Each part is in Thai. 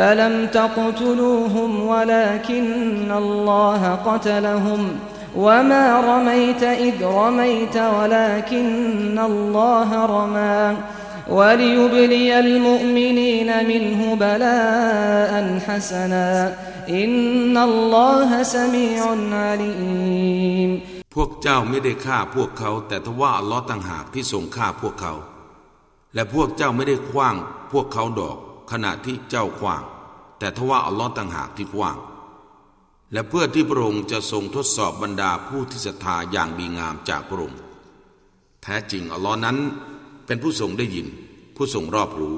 فلم تقتلوهم ولكن الله قتلهم وما رميت إذ رميت ولكن الله رمى وليبلي المؤمنين منه بلاء حسنا إن الله سميع عليم พวกเจ้าไม่ได้ฆ่าพวกเขา แต่ทว่าอัลลอฮ์ต่างหากที่ทรงฆ่าพวกเขา และพวกเจ้าไม่ได้คว้างพวกเขาดอก ขณะที่เจ้าคว้าง แต่ทว่าอัลลอฮ์ต่างหากที่คว้าง และเพื่อที่พระองค์จะทรงทดสอบบรรดาผู้ที่ศรัทธาอย่างดีงามจากพระองค์แท้จริงอัลลอฮ์นั้น เป็นผู้ทรงได้ยิน ผู้ทรงรอบรู้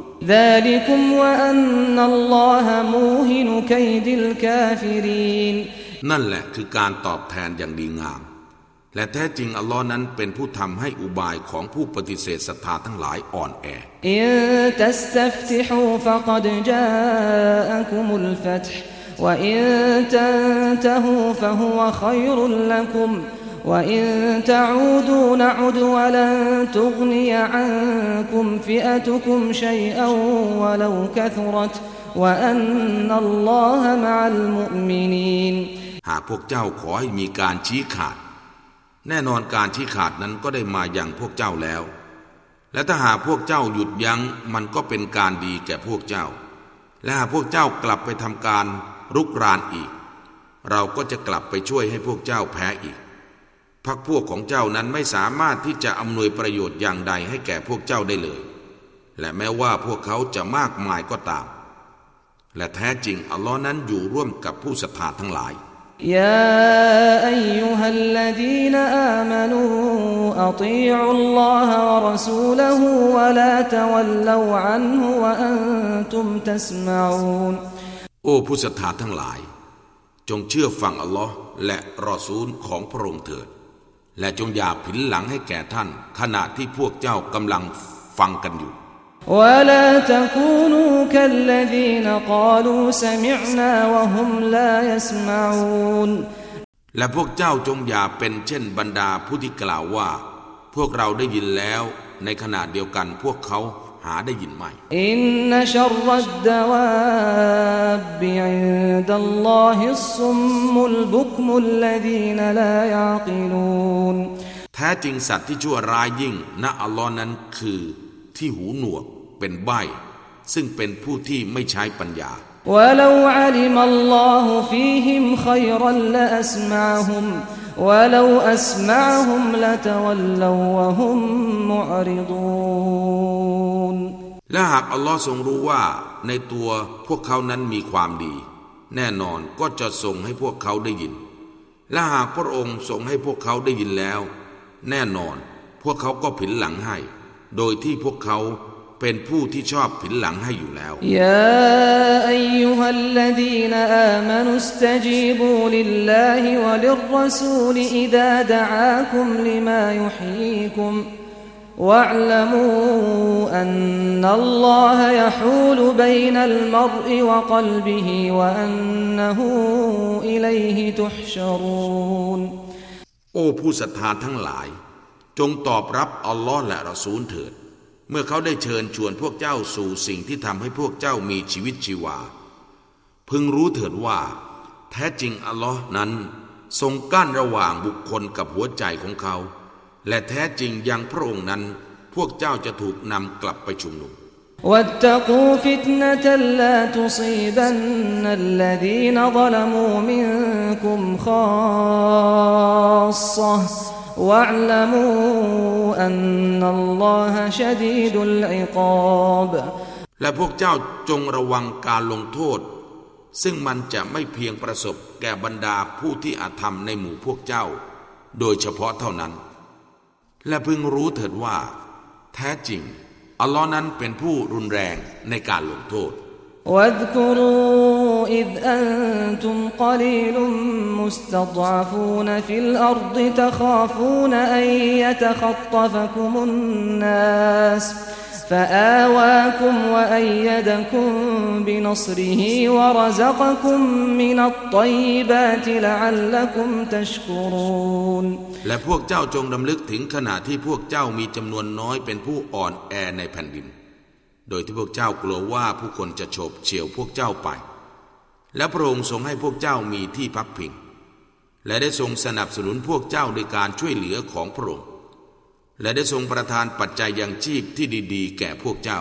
นั่นแหละคือการตอบแทนอย่างดีงาม และแท้จริงอัลลอฮ์นั้นเป็นผู้ทำให้อุบายของผู้ปฏิเสธศรัทธาทั้งหลายอ่อนแออินตัสตัฟติฮูฟะกดจาอะกุมุลฟัตห์วะอินตันตะฮูฟะฮุวะขัยรุลละกุม وإن تعودوا نعد ولن تغني عنكم فئتكم شيئا ولو كثرت وأن الله مع المؤمنين หากพวกเจ้าขอให้มีการชี้ขาด แน่นอนการชี้ขาดนั้นก็ได้มาอย่างพวกเจ้าแล้ว และถ้าหากพวกเจ้าหยุดยัง้งมันก็เป็นการดีแก่พวกเจ้า และหากพวกเจ้ากลับไปทำการรุกรานอีก เราก็จะกลับไปช่วยให้พวกเจ้าแพ้อีกพักพวกของเจ้านั้นไม่สามารถที่จะอำนวยประโยชน์อย่างใดให้แก่พวกเจ้าได้เลย และแม้ว่าพวกเขาจะมากมายก็ตาม และแท้จริงอัลลอฮ์นั้นอยู่ร่วมกับผู้ศรัทธาทั้งหลาย ยาอัยยุฮัลลดีนอามานูอัติอุลลอฮะวะรสูลหูวะลาตวัลลูอันหูวะอันตุมตัสมาอูนโอ้ผู้ศรัทธาทั้งหลาย จงเชื่อฟังอัลลอฮ์และรอซูลของพระองค์เถิด และจงอย่าผินหลังให้แก่ท่าน ขณะที่พวกเจ้ากำลังฟังกันอยู่ และพวกเจ้าจงอย่าเป็นเช่นบรรดาผู้ที่กล่าวว่า พวกเราได้ยินแล้ว ในขณะเดียวกันพวกเขาหาได้ยินไหมอินนชัรรัดดวาบิอินดัลลอฮิสุมมุลบุกมุลลดีนลายากิลูนแท้จริงสัตว์ที่ชั่วร้ายยิ่งณอัลลอฮ์นั้นคือที่หูหนวก เป็นใบซึ่งเป็นผู้ที่ไม่ใช้ปัญญา ولو علم الله فيهم خيرا لأسمعهم ولو أسمعهم لتولوا وهم معرضون และหากอัลลอฮ์ทรงรู้ว่าในตัวพวกเขานั้นมีความดี แน่นอนก็จะทรงให้พวกเขาได้ยิน และหากพระองค์ทรงให้พวกเขาได้ยินแล้ว แน่นอนพวกเขาก็ผินหลังให้ โดยที่พวกเขา เป็นผู้ที่ชอบผินหลังให้อยู่แล้วยาอัยยุฮัลลดีนอามานุสตจีบูลิลลาฮิวะลิรรสูลอิดาดะอาคุมลิมายุฮีคุม واعلموا أن الله يحول بين المرء وقلبه وأنه إليه تحشرون โอ้ผู้ศรัทธาทั้งหลาย จงตอบรับอัลลอฮ์และรอซูลเถิด เมื่อเขาได้เชิญชวนพวกเจ้าสู่สิ่งที่ทำให้พวกเจ้ามีชีวิตชีวา พึงรู้เถิดว่า แท้จริงอัลลอฮ์นั้น ทรงกั้นระหว่างบุคคลกับหัวใจของเขา และแท้จริงยังพระองค์นั้น พวกเจ้าจะถูกนำกลับไปชุมนุม واتقوا فتنة لا تصيبن الذين ظلموا منكم خاصة واعلموا أن الله شديد العقاب และพวกเจ้าจงระวังการลงโทษ ซึ่งมันจะไม่เพียงประสบแก่บรรดาผู้ที่อาธรรมในหมู่พวกเจ้า โดยเฉพาะเท่านั้น และพึงรู้เถิดว่า แท้จริง อัลลอฮ์นั้นเป็นผู้รุนแรงในการลงโทษ واذكروا إذ أنتم قليل مستضعفون في الأرض تخافون أن يتخطفكم الناس فآواكم وأيدكم بنصره ورزقكم من الطيبات لعلكم تشكرون และพวกเจ้าจงดำลึกถึงขณะที่พวกเจ้ามีจำนวนน้อยเป็นผู้อ่อนแอในแผ่นดิน โดยที่พวกเจ้ากลัวว่าผู้คนจะโฉบเฉี่ยวพวกเจ้าไป และพระองค์ทรงให้พวกเจ้ามีที่พักพิง และได้ทรงสนับสนุนพวกเจ้าในการช่วยเหลือของพระองค์ และได้ทรงประทานปัจจัยยังชีพที่ดีๆ แก่พวกเจ้า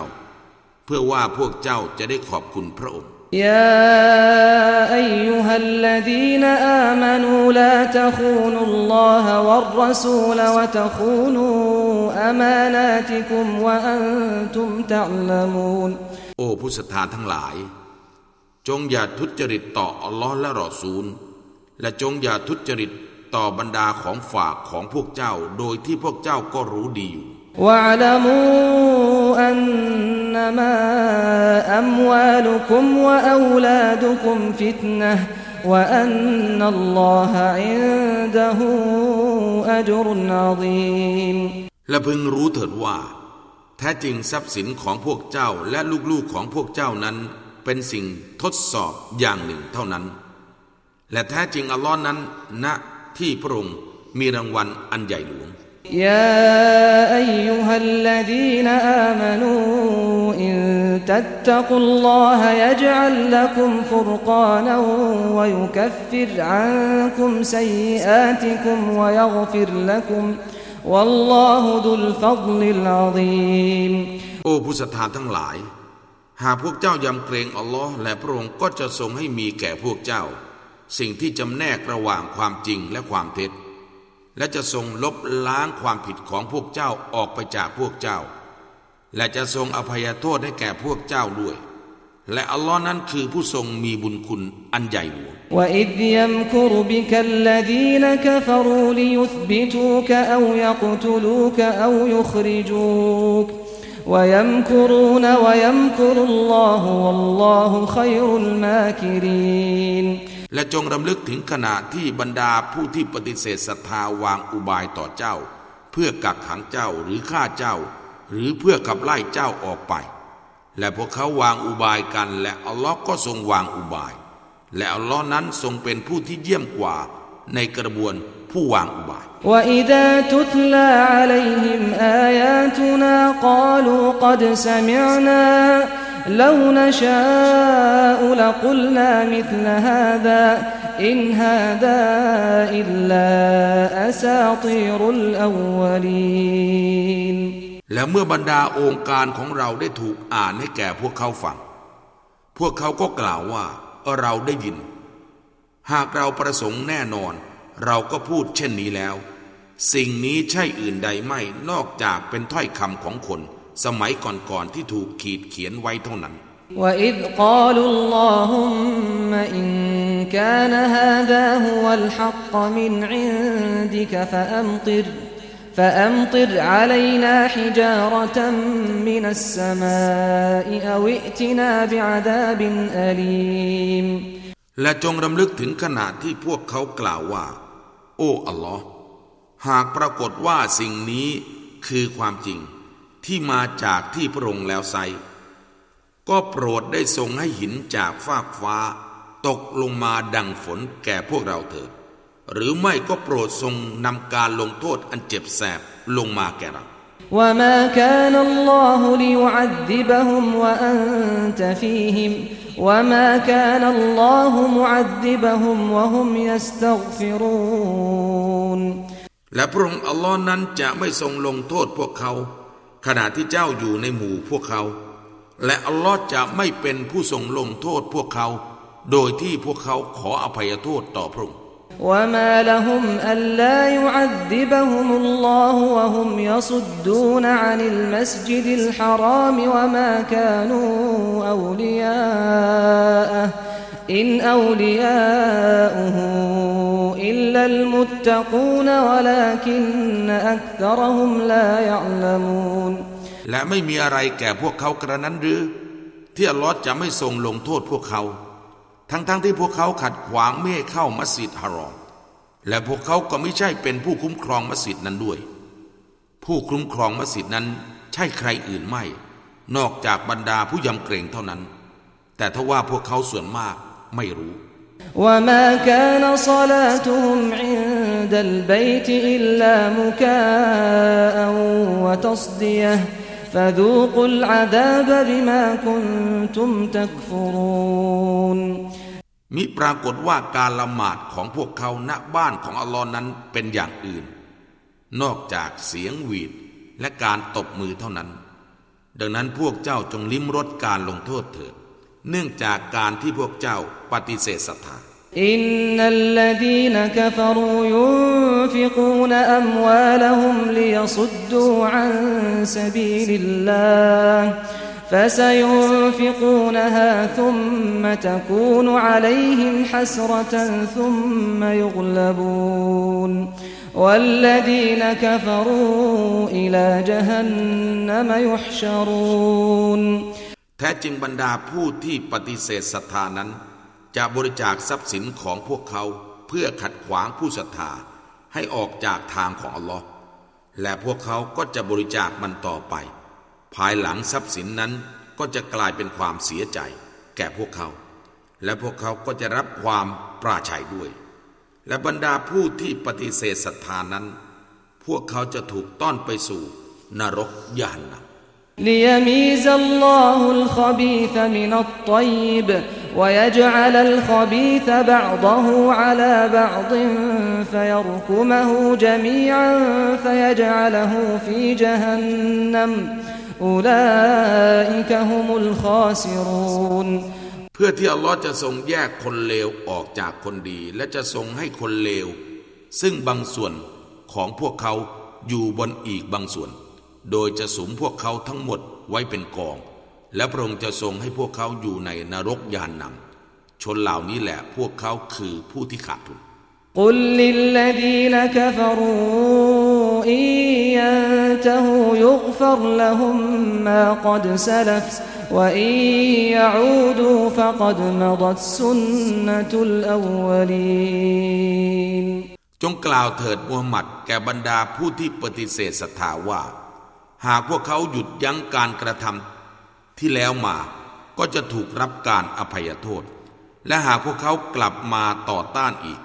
เพื่อว่าพวกเจ้าจะได้ขอบคุณพระองค์ يا أيها الذين آمنوا لا تخونوا الله والرسول وتخونوا أماناتكم وأنتم تعلمون โอ้ผู้ศรัทธาทั้งหลาย จงอย่าทุจริตต่ออัลลอฮ์และรอซูล และจงอย่าทุจริตต่อบรรดาของฝากของพวกเจ้า โดยที่พวกเจ้าก็รู้ดีอยู่ واعلموا أنما أموالكم وأولادكم فتنة وأن الله عنده أجر عظيم และพึงรู้เถิดว่า แท้จริงทรัพย์สินของพวกเจ้าและลูกๆของพวกเจ้านั้น เป็นสิ่งทดสอบอย่างหนึ่งเท่านั้น และแท้จริงอัลลอฮ์นั้นณที่พระองค์มีรางวัลอันใหญ่หลวง يا أيها الذين آمنوا إن تتقوا الله يجعل لكم فرقانا ويكفر عنكم سيئاتكم ويغفر لكم والله ذو الفضل العظيم โอ้ผู้ศรัทธาทั้งหลาย หากพวกเจ้ายำเกรงอัลลอฮ์และพระองค์ก็จะทรงให้มีแก่พวกเจ้า สิ่งที่จำแนกระหว่างความจริงและความเท็จและจะทรงลบล้างความผิดของพวกเจ้าออกไปจากพวกเจ้า และจะทรงอภัยโทษให้แก่พวกเจ้าด้วย และอัลลอฮ์นั้นคือผู้ทรงมีบุญคุณอันใหญ่หลวง وإذ يمكر بك الذين كفروا ليثبتوك أو يقتلوك أو يخرجوك ويمكرون ويمكر الله والله خير الماكرين และจงรำลึกถึงขณะที่บรรดาผู้ที่ปฏิเสธศรัทธาวางอุบายต่อเจ้า เพื่อกักขังเจ้าหรือฆ่าเจ้า หรือเพื่อขับไล่เจ้าออกไป และพวกเขาวางอุบายกัน และอัลลอฮ์ก็ทรงวางอุบาย และอัลลอฮ์นั้นทรงเป็นผู้ที่เยี่ยมกว่าในกระบวน ผู้วางอุบาย وإذا تتلى عليهم آياتنا قالوا قد سمعنا لو نشاء لقلنا مثل هذا إن هذا إلا أساطير الأولين และเมื่อบรรดาองค์การของเราได้ถูกอ่านให้แก่พวกเขาฟัง พวกเขาก็กล่าวว่าเราได้ยิน หากเราประสงค์แน่นอน เราก็พูดเช่นนี้แล้ว สิ่งนี้ใช่อื่นใดไม่นอกจากเป็นถ้อยคำของคนสมัยก่อนๆที่ถูกขีดเขียนไว้เท่านั้น وإذ قالوا اللهم إن كان هذا هو الحق من عندك فأمطر فأمطر علينا حجارة من السماء أو ائتنا بعذاب أليم และจงรำลึกถึงขณะที่พวกเขากล่าวว่า โอ้อัลลอฮ์หากปรากฏว่าสิ่งนี้คือความจริงที่มาจากที่พระองค์แล้วไซก็โปรดได้ทรงให้หินจากฟากฟ้า ตกลงมาดังฝนแก่พวกเราเถิด หรือไม่ก็โปรดทรงนำการลงโทษอันเจ็บแสบลงมาแก่เรา وما كان الله ليعذبهم وأنت فيهم وما كان الله معذبهم وهم يستغفرون และพระองค์อัลลอฮ์นั้นจะไม่ทรงลงโทษพวกเขาขณะที่เจ้าอยู่ในหมู่พวกเขา และอัลลอฮ์จะไม่เป็นผู้ทรงลงโทษพวกเขา โดยที่พวกเขาขออภัยโทษต่อพระองค์ وما لهم ألا يعذبهم الله وهم يصدون عن المسجد الحرام وما كانوا أولياءه إن أولياؤه إلا المتقون ولكن أكثرهم لا يعلمون และไม่มีอะไรแก่พวกเขากระนั้นหรือ ที่อัลลอฮ์จะไม่ทรงลงโทษพวกเขา ทั้งๆทที่พวกเขาขัดขวางไม่ให้เข้ามัสยิดฮารอม และพวกเขาก็ไม่ใช่เป็นผู้คุ้มครองมัสยิดนั้นด้วย ผู้คุ้มครองมัสยิดนั้นใช่ใครอื่นไม่ นอกจากบรรดาผู้ยำเกรงเท่านั้น แต่ทว่าพวกเขาส่วนมากไม่รู้ وما كان صلاتهم عند البيت إلا مكاء وتصديه فذوقوا العذاب بما كنتم تكفرون มิปรากฏว่าการละหมาดของพวกเขาณบ้านของอัลลอฮ์นั้นเป็นอย่างอื่น นอกจากเสียงหวีดและการตบมือเท่านั้น ดังนั้นพวกเจ้าจงลิ้มรสการลงโทษเถิด เนื่องจากการที่พวกเจ้าปฏิเสธศรัทธาอินนัลลดีนกฟรูยุฟิกูนอัมวาลฮุมลิยสุดดูอันสบีลิลลาห์ فسينفقونها ثم تكون عليهم حسرة ثم يغلبون والذين كفروا إلى جهنم يحشرون แท้จริงบรรดาผู้ที่ปฏิเสธศรัทธานั้นจะบริจาคทรัพย์สินของพวกเขาเพื่อขัดขวางผู้ศรัทธาให้ออกจากทางของอัลลอฮ์และพวกเขาก็จะบริจาคมันต่อไป ภายหลังทรัพย์สินนั้นก็จะกลายเป็นความเสียใจ แก่พวกเขา และพวกเขาก็จะรับความปราชัยด้วย และบรรดาผู้ที่ปฏิเสธศรัทธานั้น พวกเขาจะถูกต้อนไปสู่ นรกยานนะ ليميز الله الخبيث من الطيب ويجعل الخبيث بعضه على بعض فيركمه جميعا فيجعله في جهنم أولئك هم الخاسرون เพื่อที่อัลลอฮ์จะทรงแยกคนเลวออกจากคนดี และจะทรงให้คนเลว ซึ่งบางส่วนของพวกเขาอยู่บนอีกบางส่วนโดยจะสุมพวกเขาทั้งหมดไว้เป็นกอง และพระองค์จะทรงให้พวกเขาอยู่ในนรกยานนำชนเหล่านี้แหละพวกเขาคือผู้ที่ขาดทุน قل للذين كفروا إن ينتهوا يغفر لهم ما قد سلف وإن يعودوا فقد مضت سنة الأولين จงกล่าวเถิดมูฮัมหมัดแก่บรรดาผู้ที่ปฏิเสธศรัทธาว่าหากพวกเขาหยุดยั้งการกระทำที่แล้วมาก็จะถูกรับการอภัยโทษ และหากพวกเขากลับมาต่อต้านอีก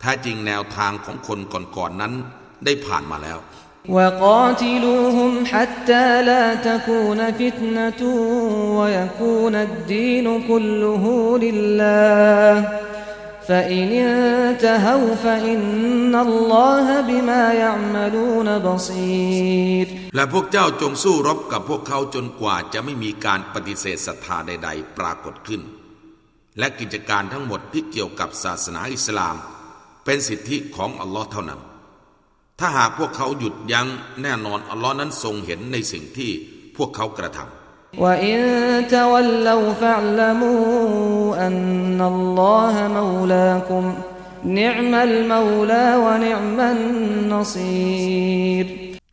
แท้จริงแนวทางของคนก่อนๆนนั้น ได้ผ่านมาแล้ว وقاتلوهم حتى لا تكون فتنة ويكون الدين كله لله فإن انتهوا فإن الله بما يعملون بصير และพวกเจ้าจงสู้รบกับพวกเขาจนกว่าจะไม่มีการปฏิเสธศรัทธาใด ๆ ปรากฏขึ้น และกิจการทั้งหมดที่เกี่ยวกับศาสนาอิสลาม เป็นสิทธิของอัลลอฮ์เท่านั้น ถ้าหากพวกเขาหยุดยัง้งแน่นอนอัลลอฮ์นั้นทรงเห็นในสิ่งที่พวกเขากระทำ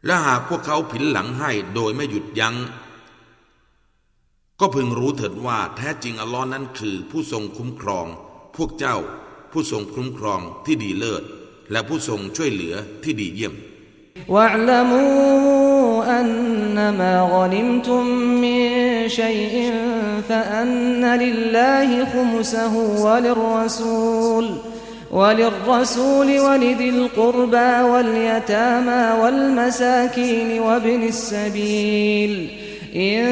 และหากพวกเขาผินหลังให้โดยไม่หยุดยัง้ง ก็พึงรู้เถิดว่าแท้จริงอัลลอฮ์นั้นคือผู้ทรงคุ้มครอง พวกเจ้าผู้ทรงคุ้มครองที่ดีเลิศ และผู้ทรงช่วยเหลือที่ดีเยี่ยม واعلموا أنما غنمتم من شيء فأن لله خمسه وللرسول وللرسول ولذي القربى واليتامى والمساكين وابن السبيل إن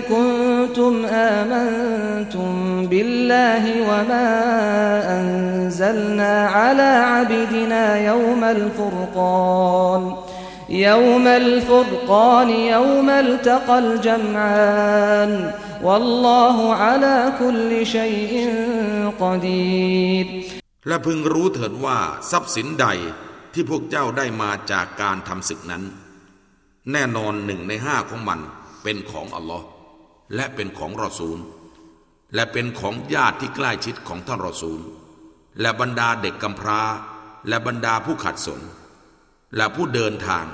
كنتم آمنتم بالله وما أنزلنا على عبدنا يوم الفرقان يوم الفرقان يوم التقى الجمعان والله على كل شيء قدير และพึงรู้เถิดว่าทรัพย์สินใดที่พวกเจ้าได้มาจากการทำศึกนั้น แน่นอนหนึ่งในห้าของมัน เป็นของอัลลอฮ์และเป็นของรอซูล และเป็นของญาติที่ใกล้ชิดของท่านรอซูล และบรรดาเด็กกำพร้า และบรรดาผู้ขัดสน และผู้เดินทาง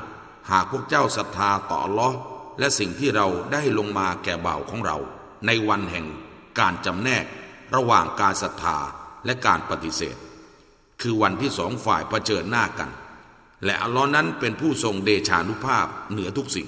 หากพวกเจ้าศรัทธาต่อลอและสิ่งที่เราได้ลงมาแก่บ่าวของเรา ในวันแห่งการจำแนกระหว่างการศรัทธาและการปฏิเสธ คือวันที่สองฝ่ายเผชิญหน้ากัน และอัลลอฮ์นั้นเป็นผู้ทรงเดชานุภาพเหนือทุกสิ่ง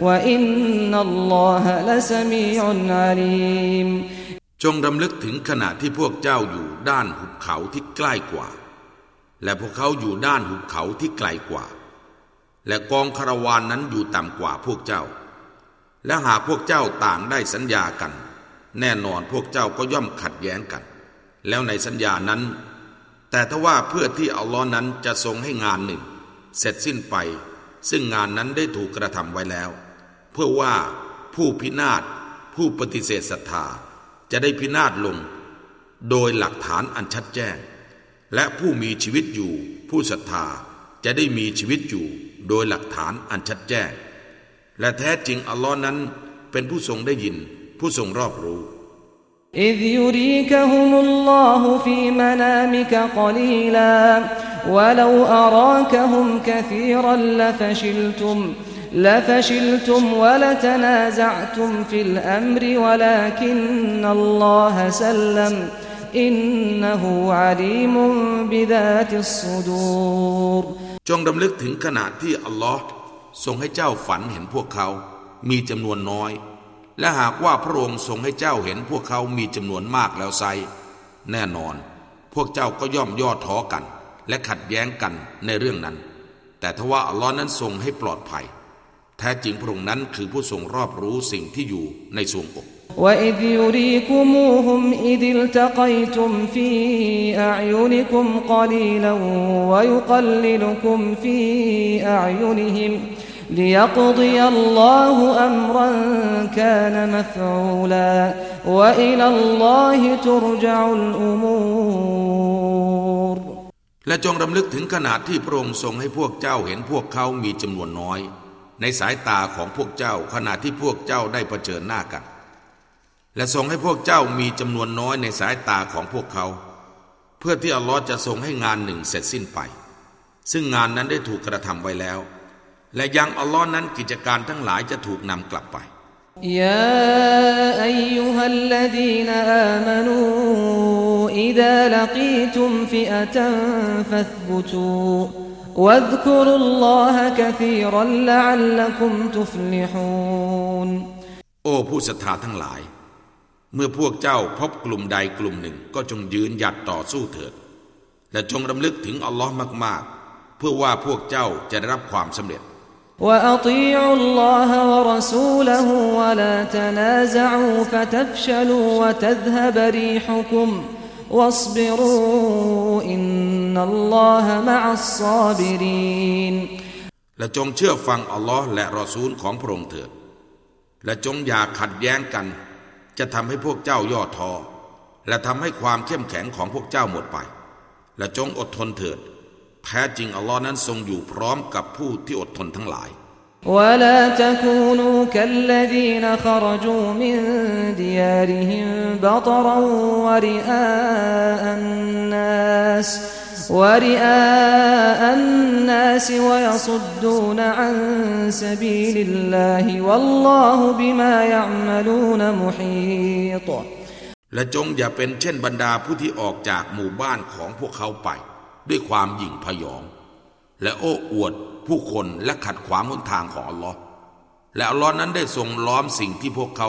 وإن الله لسميع عليم จงรำลึกถึงขณะที่พวกเจ้าอยู่ด้านหุบเขาที่ใกล้กว่า และพวกเขาอยู่ด้านหุบเขาที่ไกลกว่า และกองคาราวานนั้นอยู่ต่ำกว่าพวกเจ้า และหากพวกเจ้าต่างได้สัญญากัน แน่นอนพวกเจ้าก็ย่อมขัดแย้งกัน แล้วในสัญญานั้น แต่ถ้าว่าเพื่อที่อัลลอฮ์นั้นจะทรงให้งานหนึ่ง เสร็จสิ้นไป ซึ่งงานนั้นได้ถูกกระทำไว้แล้ว เพื่อว่าผู้พินาศผู้ปฏิเสธศรัทธาจะได้พินาศลง โดยหลักฐานอันชัดแจ้ง และผู้มีชีวิตอยู่ ผู้ศรัทธาจะได้มีชีวิตอยู่ โดยหลักฐานอันชัดแจ้ง และแท้จริงอัลลอฮ์นั้นเป็นผู้ทรงได้ยิน ผู้ทรงรอบรู้ إذ يريكهم الله في منامك قليلا ولو أراكهم كثيرا لفشلتم لفشلتم ولتنازعتم في الأمر ولكن الله سلم إنه عليم بذات الصدور จงดำลึกถึงขณะที่อัลลอฮ์ทรงให้เจ้าฝันเห็นพวกเขามีจำนวนน้อย และหากว่าพระองค์ทรงให้เจ้าเห็นพวกเขามีจำนวนมากแล้วไซ แน่นอน พวกเจ้าก็ย่อมย่อท้อกัน และขัดแย้งกันในเรื่องนั้น แต่ทว่าอัลลอฮ์นั้นทรงให้ปลอดภัย แท้จริงพระองค์นั้นคือผู้ทรงรอบรู้สิ่งที่อยู่ในสวงอก وإذ يريكموهم إذ التقيتم في أعينكم قليلا ويقللكم في أعينهم ليقضي الله أمرا كان مفعولا وإلى الله ترجع الأمور และจงรำลึกถึงขนาดที่พระองค์ทรงให้พวกเจ้าเห็นพวกเขามีจำนวนน้อย ในสายตาของพวกเจ้าขณะที่พวกเจ้าได้เผชิญหน้ากัน และทรงให้พวกเจ้ามีจำนวนน้อยในสายตาของพวกเขา เพื่อที่อัลลอฮ์จะทรงให้งานหนึ่งเสร็จสิ้นไป ซึ่งงานนั้นได้ถูกกระทำไว้แล้ว และยังอัลลอฮ์นั้นกิจการทั้งหลายจะถูกนำกลับไปยาอายฮัลลดีนอามนูอิดาลกีตุมฟิอตันฟัธบุตู واذكروا الله كثيرا لعلكم تفلحون โอ้ผู้ศรัทธาทั้งหลาย เมื่อพวกเจ้าพบกลุ่มใดกลุ่มหนึ่งก็จงยืนหยัดต่อสู้เถิด และจงรำลึกถึงอัลลอฮ์มาก ๆ เพื่อว่าพวกเจ้าจะได้รับความสำเร็จ وأطيعوا الله ورسوله ولا تنازعوا فتفشلوا وتذهب ريحكم واصبروا إن الله مع الصابرين และจงเชื่อฟังอัลลอฮ์และรอซูลของพระองค์เถิด และจงอย่าขัดแย้งกัน จะทำให้พวกเจ้าย่อท้อ และทำให้ความเข้มแข็งของพวกเจ้าหมดไป และจงอดทนเถิด แท้จริงอัลลอฮ์นั้นทรงอยู่พร้อมกับผู้ที่อดทนทั้งหลาย ولا تكونوا كالذين خرجوا من ديارهم بطرا ورئاء الناس ورئاء الناس ويصدون عن سبيل الله والله بما يعملون محيط และจงอย่าเป็นเช่นบรรดาผู้ที่ออกจากหมู่บ้านของพวกเขาไป ด้วยความหยิ่งพยอง และโอ้อวด ผู้คนและขัดขวางหนทางของอัลลอฮ์และอัลลอฮ์นั้นได้ทรงล้อมสิ่งที่พวกเขา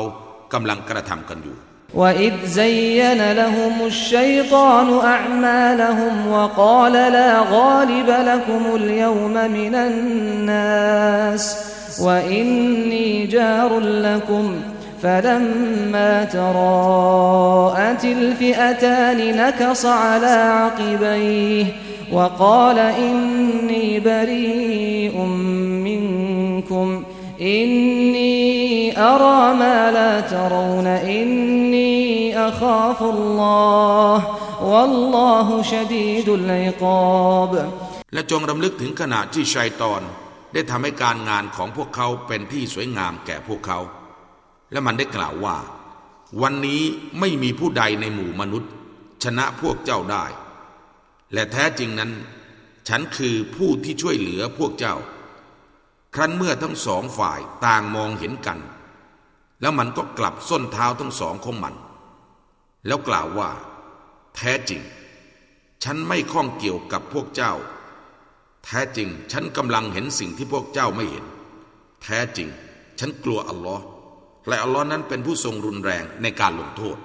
กำลังกระทำกันอยู่ وإذ زين لهم الشيطان أعمالهم وقال لا غالب لكم اليوم من الناس وإني جار لكم فلما تراءت الفئتان نكص على عقبيه وقال إني بريء منكم إني أرى ما لا ترون إني أخاف الله والله شديد العقاب และจงรำลึกถึงขณะที่ชัยตอน ได้ทำให้การงานของพวกเขาเป็นที่สวยงามแก่พวกเขา และมันได้กล่าวว่า วันนี้ไม่มีผู้ใดในหมู่มนุษย์ ชนะพวกเจ้าได้ และแท้จริงนั้น ฉันคือผู้ที่ช่วยเหลือพวกเจ้า ครั้นเมื่อทั้งสองฝ่ายต่างมองเห็นกัน แล้วมันก็กลับส้นเท้าทั้งสองของมัน แล้วกล่าวว่า แท้จริง ฉันไม่ข้องเกี่ยวกับพวกเจ้า แท้จริงฉันกำลังเห็นสิ่งที่พวกเจ้าไม่เห็น แท้จริง ฉันกลัวอัลลอฮ์และอัลลอฮ์นั้นเป็นผู้ทรงรุนแรงในการลงโทษ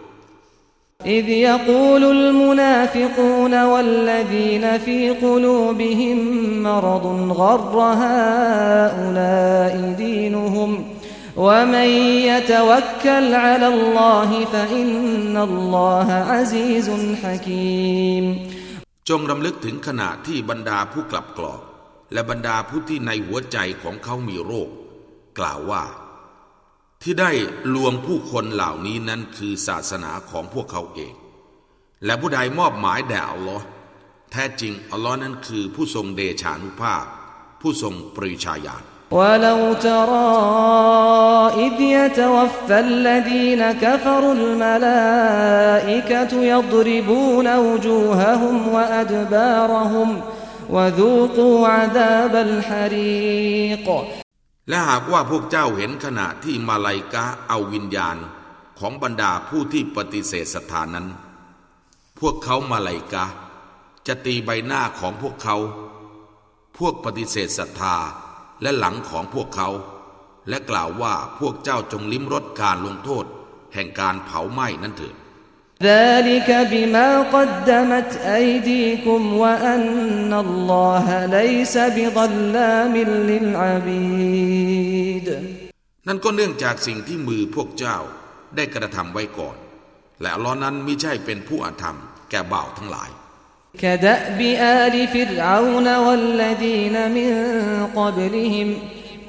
إذ يقول المنافقون والذين في قلوبهم مرض غر هؤلاء دينهم ومن يتوكل على الله فإن الله عزيز حكيم จงรำลึกถึงขณะที่บรรดาผู้กลับกรอกและบรรดาผู้ที่ในหัวใจของเขามีโรค กล่าวว่า ที่ได้ลวงผู้คนเหล่านี้นั้นคือศาสนาของพวกเขาเอง และผู้ใดมอบหมายแด่อัลลอฮ์แท้จริงอัลลอฮ์นั้นคือผู้ทรงเดชานุภาพ ผู้ทรงปริชาญาณ ولو ترى إذ يتوفى الذين كفروا الملائكة يضربون وجوههم وأدبارهم وذوقوا عذاب الحريق และหากว่าพวกเจ้าเห็นขณะที่มาลายกาเอาวิญญาณของบรรดาผู้ที่ปฏิเสธศรัทธานั้น พวกเขามาลายกาจะตีใบหน้าของพวกเขา พวกปฏิเสธศรัทธาและหลังของพวกเขา และกล่าวว่าพวกเจ้าจงลิ้มรสการลงโทษ แห่งการเผาไหม้นั้นเถิด ذلك بما قدمت أيديكم وأن الله ليس بظلام للعبيد นั่นก็เนื่องจากสิ่งที่มือพวกเจ้าได้กระทำไว้ก่อน และอัลลอฮ์นั้นไม่ใช่เป็นผู้อาธรรมแก่บ่าวทั้งหลาย كدأب آل فرعون والذين من قبلهم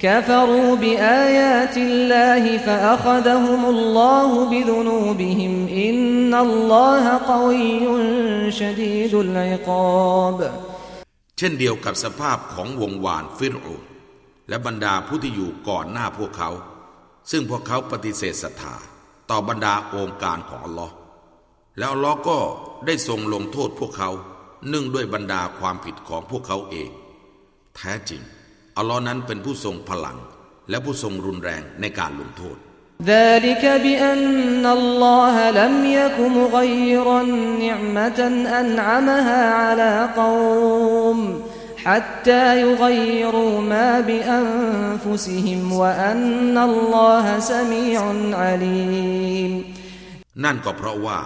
كفروا بآيات الله فأخذهم الله بذنوبهم إن الله قوي شديد العقاب เช่นเดียวกับสภาพของวงวานฟิรโอและบรรดาผู้ที่อยู่ก่อนหน้าพวกเขา ซึ่งพวกเขาปฏิเสธศรัทธาต่อบรรดาองค์การของอัลลอฮ์แล้วอัลลอฮ์ก็ได้ทรงลงโทษพวกเขาเนื่องด้วยบรรดาความผิดของพวกเขาเอง แท้จริง อัลลอฮ์นั้นเป็นผู้ทรงพลัง และผู้ทรงรุนแรงในการลงโทษ ذلك بأن الله لم يك مغيرا نعمة أنعمها على قوم حتى يغيروا ما بأنفسهم وأن الله سميع عليم นั่นก็เพราะว่า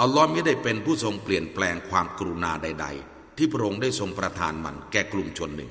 อัลลอฮ์ไม่ได้เป็นผู้ทรงเปลี่ยนแปลงความกรุณาใด ๆ ที่พระองค์ได้ทรงประทานมันแก่กลุ่มชนหนึ่ง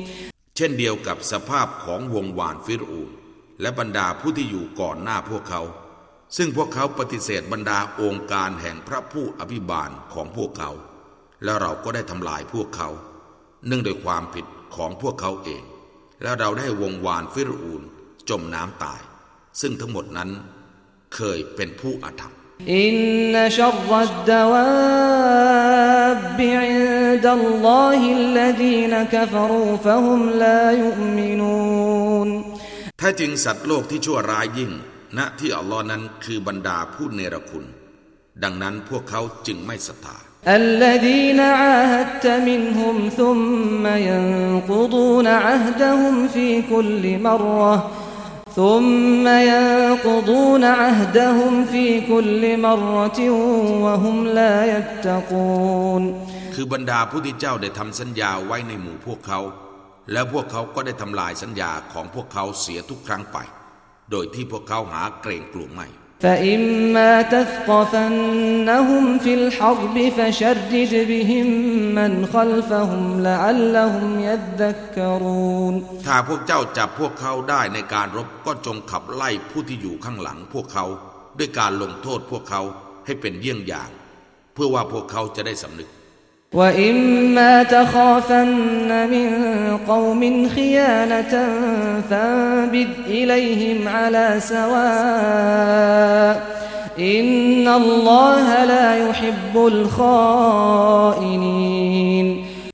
ช่นเดียวกับสภาพของวงวานฟิรูนและบรรดาผู้ที่อยู่ก่อนหน้าพวกเขา ซึ่งพวกเขาปฏิเสธบรรดาองค์การแห่งพระผู้อภิบาลของพวกเขา และเราก็ได้ทำลายพวกเขา เนื่องโดยความผิดของพวกเขาเอง และเราได้วงวานฟิรูนจมน้ำตาย ซึ่งทั้งหมดนั้นเคยเป็นผู้อาธรรม إن شر الدواب عند الله الذين كفروا فهم لا يؤمنون ถ้าจริงสัตว์โลกที่ชั่วร้ายยิ่ง ณที่อัลลอฮ์นั้นคือบรรดาผู้เนรคุณ ดังนั้นพวกเขาจึงไม่ศรัทธา الذين عاهدت منهم ثم ينقضون عهدهم في كل مرة ثم ينقضون عهدهم في كل مرة وهم لا يتقون คือบรรดาผู้ที่เจ้าได้ทำสัญญาไว้ในหมู่พวกเขา แล้วพวกเขาก็ได้ทำลายสัญญาของพวกเขาเสียทุกครั้งไป โดยที่พวกเขาหาเกรงกลัวไม่ فإما تثقفنهم في الحرب فشرد بهم من خلفهم لعلهم يذكرون ถ้าพวกเจ้าจับพวกเขาได้ในการรบก็จงขับไล่ผู้ที่อยู่ข้างหลังพวกเขา ด้วยการลงโทษพวกเขาให้เป็นเยี่ยงอย่าง เพื่อว่าพวกเขาจะได้สำนึก وإما تخافن من قوم خيانة فانبذ إليهم على سواء إن الله لا يحب الخائنين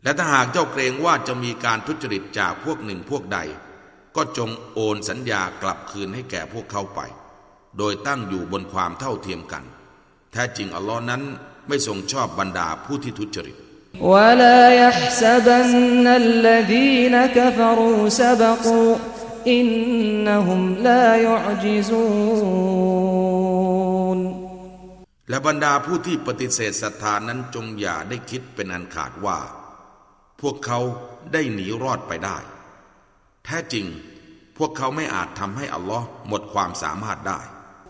และถ้าหากเจ้าเกรงว่าจะมีการทุจริตจากพวกหนึ่งพวกใด ก็จงโอนสัญญากลับคืนให้แก่พวกเขาไป โดยตั้งอยู่บนความเท่าเทียมกัน แท้จริงอัลลอฮ์นั้นไม่ทรงชอบบรรดาผู้ที่ทุจริต ولا يحسبن الذين كفروا سبقوا إنهم لا يعجزون และบรรดาผู้ที่ปฏิเสธศรัทธานั้นจงอย่าได้คิดเป็นอันขาดว่า พวกเขาได้หนีรอดไปได้ แท้จริงพวกเขาไม่อาจทำให้อัลลอฮ์หมดความสามารถได้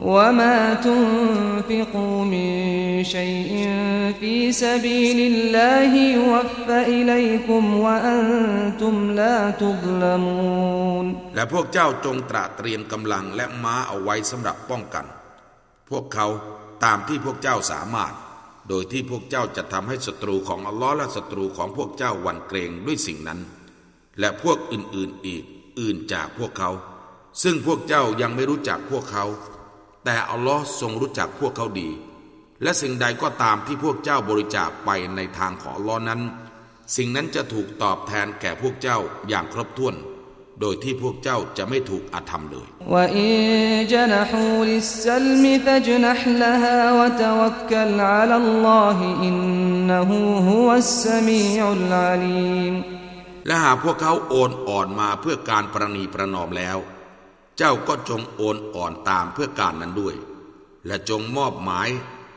وما تنفقوا من شيء في سبيل الله يوفى إليكم وأنتم لا تظلمون และพวกเจ้าจงตระเตรียมกำลังและม้าเอาไว้สำหรับป้องกัน พวกเขาตามที่พวกเจ้าสามารถ โดยที่พวกเจ้าจะทำให้ศัตรูของอัลลอฮ์และศัตรูของพวกเจ้าหวั่นเกรงด้วยสิ่งนั้น และพวกอื่นๆอีกอื่นจากพวกเขา ซึ่งพวกเจ้ายังไม่รู้จักพวกเขา แต่อัลลอฮ์ทรงรู้จักพวกเขาดี และสิ่งใดก็ตามที่พวกเจ้าบริจาคไปในทางของอัลลอฮ์นั้น สิ่งนั้นจะถูกตอบแทนแก่พวกเจ้าอย่างครบถ้วน โดยที่พวกเจ้าจะไม่ถูกอาธรรมเลยและหากพวกเขาโอนอ่อนมาเพื่อการประนีประนอมแล้ว เจ้าก็จงโอนอ่อนตามเพื่อการนั้นด้วย และจงมอบหมาย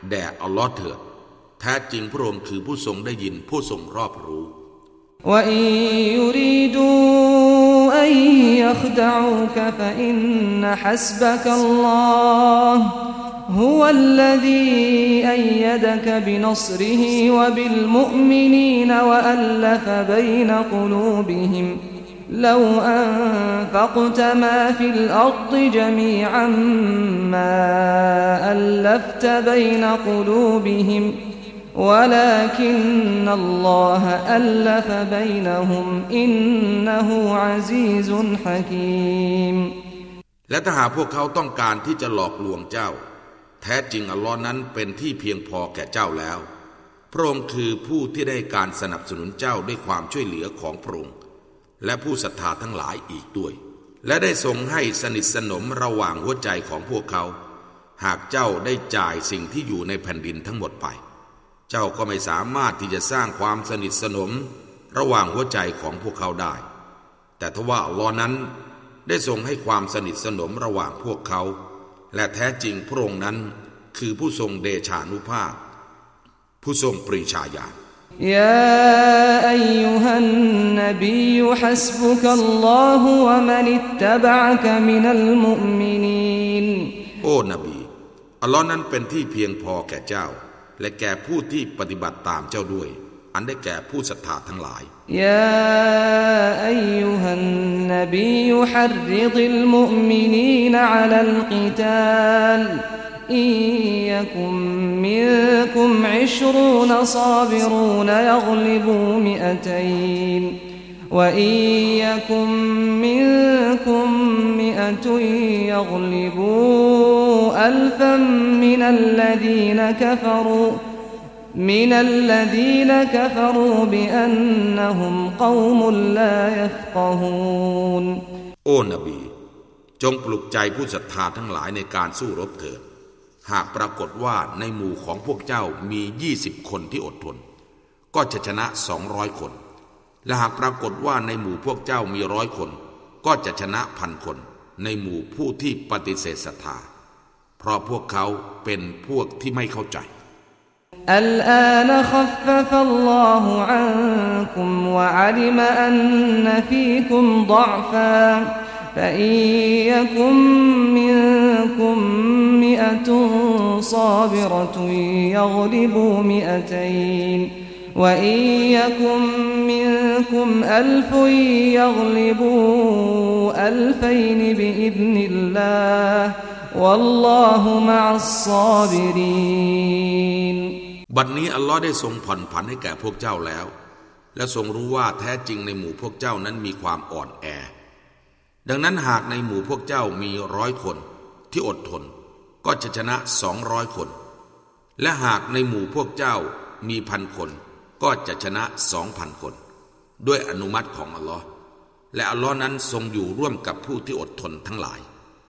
แด่อัลลอฮ์เถิด แท้จริงพระองค์คือผู้ทรงได้ยินผู้ทรงรอบรู้ هو الذي أيدك بنصره وبالمؤمنين وألف بين قلوبهم لو أنفقت ما في الأرض جميعا ما ألفت بين قلوبهم ولكن الله ألف بينهم إنه عزيز حكيم และถ้าหากพวกเขาต้องการที่จะหลอกลวงเจ้า แท้จริงอัลลอฮ์นั้นเป็นที่เพียงพอแก่เจ้าแล้ว พระองค์คือผู้ที่ได้การสนับสนุนเจ้าด้วยความช่วยเหลือของพระองค์ และผู้ศรัทธาทั้งหลายอีกด้วย และได้ทรงให้สนิทสนมระหว่างหัวใจของพวกเขา หากเจ้าได้จ่ายสิ่งที่อยู่ในแผ่นดินทั้งหมดไป เจ้าก็ไม่สามารถที่จะสร้างความสนิทสนมระหว่างหัวใจของพวกเขาได้ แต่ทว่าลอนั้นได้ทรงให้ความสนิทสนมระหว่างพวกเขา และแท้จริงพระองค์นั้น คือผู้ทรงเดชานุภาพ ผู้ทรงปรีชาญาณ يا أيها النبي حسبك الله ومن اتبعك من المؤمنين โอ้นบีอัลลอฮ์นั้นเป็นที่เพียงพอแก่เจ้า และแก่ผู้ที่ปฏิบัติตามเจ้าด้วย อันได้แก่ผู้ศรัทธาทั้งหลายยาอายุฮันนบีฮาริดิลมุมินีนอัลลกิตาล إن يكن منكم عشرون صابرون يغلبوا مئتين وإن يكن منكم مئة يغلبوا ألفا من الذين كفروا من الذين كفروا بأنهم قوم لا يفقهون โอ้นบีจงปลุกใจผู้ศรัทธาทั้งหลายในการสู้รบเถิด หากปรากฏว่าในหมู่ของพวกเจ้ามียี่สิบคนที่อดทน ก็จะชนะสองร้อยคน และหากปรากฏว่าในหมู่พวกเจ้ามีร้อยคน ก็จะชนะพันคน ในหมู่ผู้ที่ปฏิเสธศรัทธา เพราะพวกเขาเป็นพวกที่ไม่เข้าใจ الآن خفف الله عنكم وعلم أن فيكم ضعفا فإن يكن منكم مئة صابرة يغلبوا مئتين وإن يكن منكم ألف يغلبوا ألفين بإذن الله والله مع الصابرين บัดนี้อัลลอฮ์ได้ทรงผ่อนผันให้แก่พวกเจ้าแล้ว และทรงรู้ว่าแท้จริงในหมู่พวกเจ้านั้นมีความอ่อนแอ ดังนั้นหากในหมู่พวกเจ้ามีร้อยคน ที่อดทน ก็จะชนะสองร้อยคน และหากในหมู่พวกเจ้ามีพันคน ก็จะชนะสองพันคน ด้วยอนุมัติของอัลลอฮ์และอัลลอฮ์นั้นทรงอยู่ร่วมกับผู้ที่อดทนทั้งหลาย